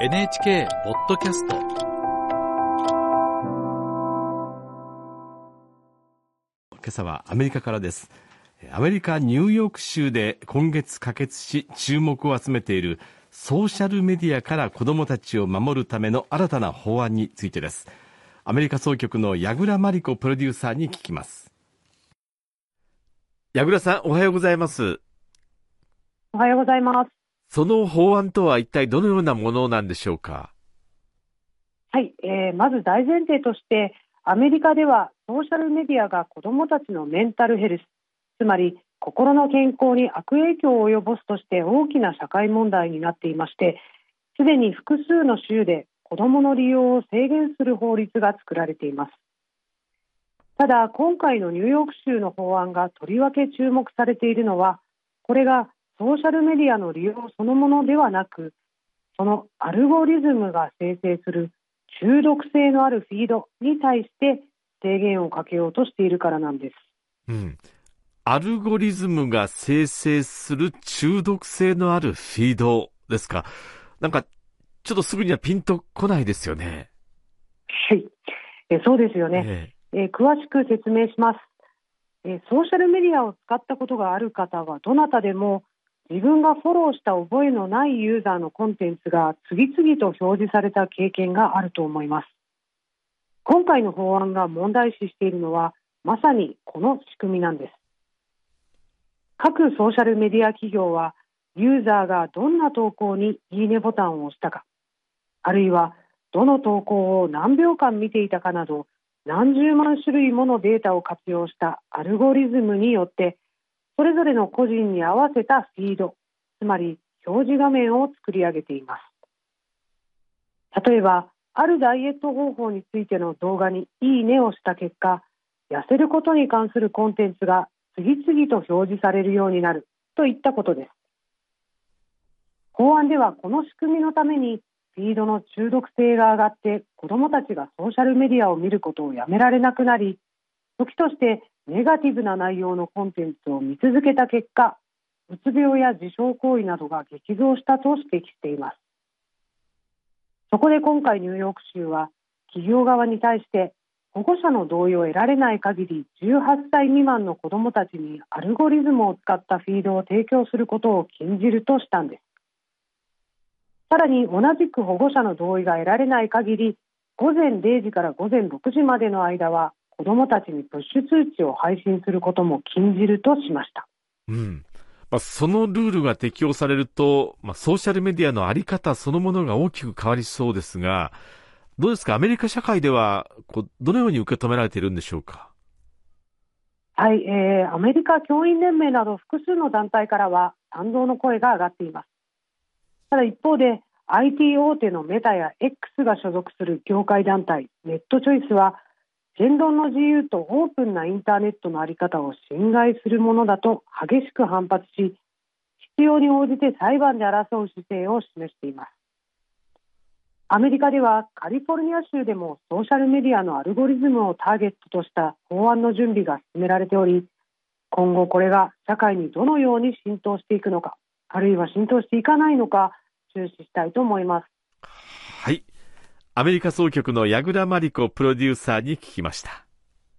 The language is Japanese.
NHK ポッドキャスト。今朝はアメリカからです。アメリカ・ニューヨーク州で今月可決し注目を集めているソーシャルメディアから子どもたちを守るための新たな法案についてです。アメリカ総局の矢倉真理子プロデューサーに聞きます。矢倉さんおはようございます。おはようございますその法案とは一体どのようなものなんでしょうか？はい、えー、まず大前提としてアメリカではソーシャルメディアが子どもたちのメンタルヘルスつまり心の健康に悪影響を及ぼすとして大きな社会問題になっていましてすでに複数の州で子どもの利用を制限する法律が作られています。ただ今回のニューヨーク州の法案がとりわけ注目されているのはこれがソーシャルメディアの利用そのものではなくそのアルゴリズムが生成する中毒性のあるフィードに対して制限をかけようとしているからなんです。うん。アルゴリズムが生成する中毒性のあるフィードですか？なんか、ちょっとすぐにはピンとこないですよね。はい。えそうですよね、えー、えー、詳しく説明します、えソーシャルメディアを使ったことがある方はどなたでも自分がフォローした覚えのないユーザーのコンテンツが次々と表示された経験があると思います。今回の法案が問題視しているのはまさにこの仕組みなんです。各ソーシャルメディア企業はユーザーがどんな投稿にいいねボタンを押したか、あるいはどの投稿を何秒間見ていたかなど何十万種類ものデータを活用したアルゴリズムによってそれぞれの個人に合わせたフィード、つまり表示画面を作り上げています。例えば、あるダイエット方法についての動画にいいねをした結果、痩せることに関するコンテンツが次々と表示されるようになるといったことです。法案ではこの仕組みのためにフィードの中毒性が上がって子どもたちがソーシャルメディアを見ることをやめられなくなり時としてネガティブな内容のコンテンツを見続けた結果うつ病や自傷行為などが激増したと指摘しています。そこで今回ニューヨーク州は企業側に対して保護者の同意を得られない限り18歳未満の子どもたちにアルゴリズムを使ったフィードを提供することを禁じるとしたんです。さらに同じく保護者の同意が得られない限り午前0時から午前6時までの間は子どもたちにプッシュ通知を配信することも禁じるとしました。うんまあ、そのルールが適用されると、まあ、ソーシャルメディアのあり方そのものが大きく変わりそうですが、どうですか、アメリカ社会ではこうどのように受け止められているんでしょうか？はい、えー、アメリカ教員連盟など複数の団体からは賛同の声が上がっています。ただ一方で IT 大手のメタや X が所属する業界団体ネットチョイスは言論の自由とオープンなインターネットの在り方を侵害するものだと激しく反発し必要に応じて裁判で争う姿勢を示しています。アメリカではカリフォルニア州でもソーシャルメディアのアルゴリズムをターゲットとした法案の準備が進められており今後これが社会にどのように浸透していくのかあるいは浸透していかないのか注視したいと思います。はい。アメリカ総局の矢倉真理子プロデューサーに聞きました。